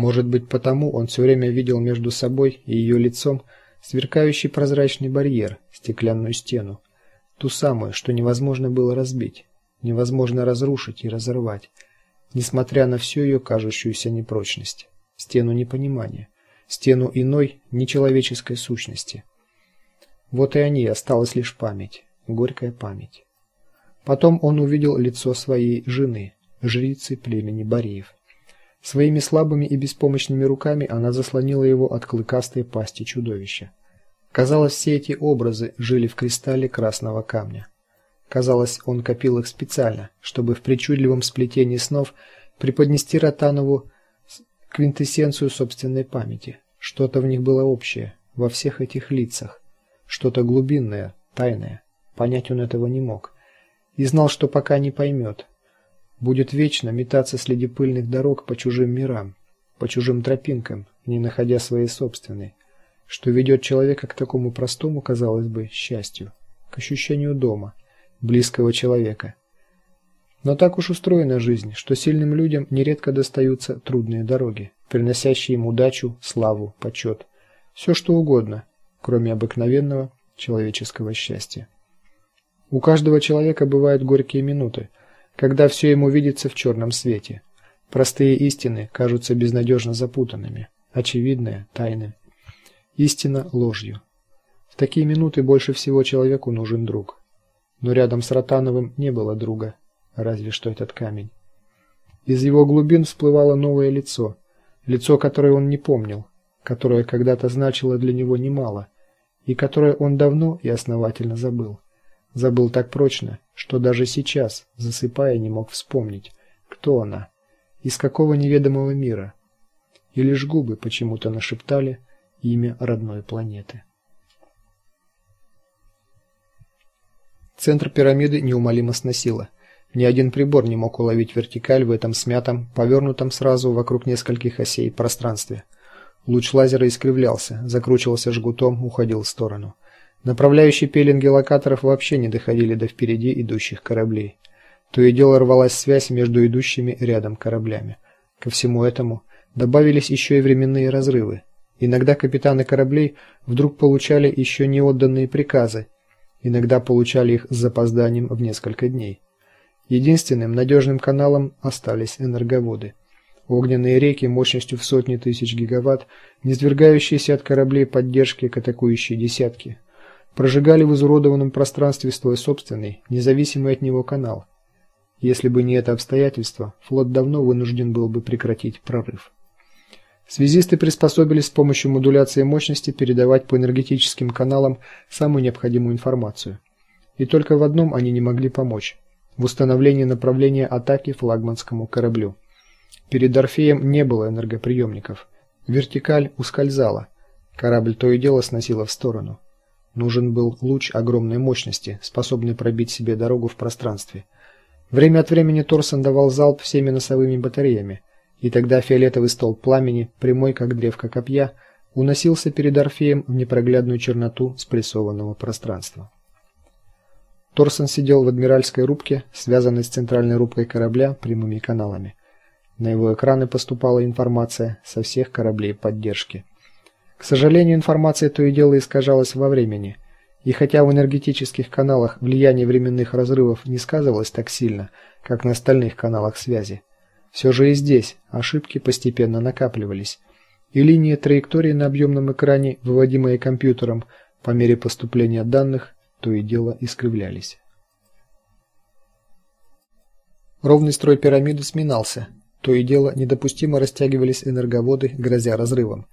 Может быть, потому он все время видел между собой и ее лицом сверкающий прозрачный барьер, стеклянную стену, ту самую, что невозможно было разбить, невозможно разрушить и разорвать, несмотря на всю ее кажущуюся непрочность, стену непонимания, стену иной, нечеловеческой сущности. Вот и они, осталась лишь память, горькая память. Потом он увидел лицо своей жены, жрицы племени Бореев. Своими слабыми и беспомощными руками она заслонила его от клыкастой пасти чудовища. Казалось, все эти образы жили в кристалле красного камня. Казалось, он копил их специально, чтобы в причудливом сплетении снов преподнести Ротанову квинтэссенцию собственной памяти. Что-то в них было общее во всех этих лицах, что-то глубинное, тайное. Понять он этого не мог и знал, что пока не поймет, будет вечно метаться среди пыльных дорог по чужим мирам, по чужим тропинкам, не находя своей собственной, что ведет человека к такому простому, казалось бы, счастью, к ощущению дома, близкого человека. Но так уж устроена жизнь, что сильным людям нередко достаются трудные дороги, приносящие им удачу, славу, почет, все что угодно, кроме обыкновенного человеческого счастья. У каждого человека бывают горькие минуты, когда все ему видится в черном свете. Простые истины кажутся безнадежно запутанными, очевидные тайны. Истина ложью. В такие минуты больше всего человеку нужен друг. Но рядом с Ротановым не было друга, разве что этот камень. Из его глубин всплывало новое лицо, лицо, которое он не помнил, которое когда-то значило для него немало и которое он давно и основательно забыл. Забыл так прочно, что даже сейчас, засыпая, не мог вспомнить, кто она, из какого неведомого мира. И лишь губы почему-то нашептали имя родной планеты. Центр пирамиды неумолимо сносило. Ни один прибор не мог уловить вертикаль в этом смятом, повернутом сразу вокруг нескольких осей пространстве. Луч лазера искривлялся, закручивался жгутом, уходил в сторону. Направляющие пеленги локаторов вообще не доходили до впереди идущих кораблей. То и дело рвалась связь между идущими рядом кораблями. Ко всему этому добавились еще и временные разрывы. Иногда капитаны кораблей вдруг получали еще не отданные приказы, иногда получали их с запозданием в несколько дней. Единственным надежным каналом остались энерговоды. Огненные реки мощностью в сотни тысяч гигаватт, низвергающиеся от кораблей поддержки к атакующей десятки – прожигали в изуродованном пространстве свой собственный, независимый от него канал. Если бы не это обстоятельство, флот давно вынужден был бы прекратить прорыв. Связисты приспособились с помощью модуляции мощности передавать по энергетическим каналам самую необходимую информацию. И только в одном они не могли помочь в установлении направления атаки флагманскому кораблю. Перед Орфеем не было энергоприемников. Вертикаль ускользала. Корабль то и дело сносило в сторону. Нужен был луч огромной мощности, способный пробить себе дорогу в пространстве. Время от времени Торсон давал залп всеми носовыми батареями, и тогда фиолетовый столб пламени, прямой как древко копья, уносился перед Орфеем в непроглядную черноту спрессованного пространства. Торсон сидел в адмиральской рубке, связанной с центральной рубкой корабля прямыми каналами. На его экраны поступала информация со всех кораблей поддержки. К сожалению, информация то и дело искажалась во времени. И хотя в энергетических каналах влияние временных разрывов не сказывалось так сильно, как на остальных каналах связи, все же и здесь ошибки постепенно накапливались, и линии траектории на объемном экране, выводимые компьютером по мере поступления данных, то и дело искривлялись. Ровный строй пирамиды сминался, то и дело недопустимо растягивались энерговоды, грозя разрывом.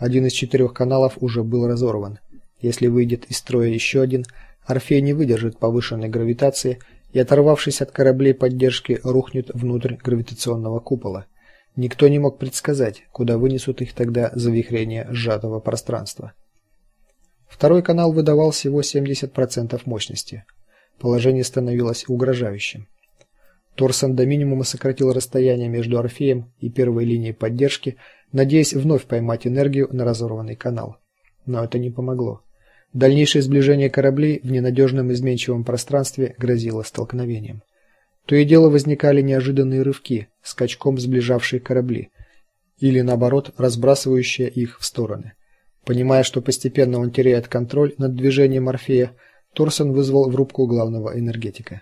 Один из четырех каналов уже был разорван. Если выйдет из строя еще один, Орфей не выдержит повышенной гравитации и, оторвавшись от кораблей поддержки, рухнет внутрь гравитационного купола. Никто не мог предсказать, куда вынесут их тогда завихрения сжатого пространства. Второй канал выдавал всего 70% мощности. Положение становилось угрожающим. Торсон до минимума сократил расстояние между Орфеем и первой линией поддержки, надеясь вновь поймать энергию на разорванный канал. Но это не помогло. Дальнейшее сближение кораблей в ненадежном изменчивом пространстве грозило столкновением. То и дело возникали неожиданные рывки, скачком сближавшие корабли. или наоборот, разбрасывающая их в стороны. Понимая, что постепенно он теряет контроль над движением Морфея, Торсон вызвал в рубку главного энергетика.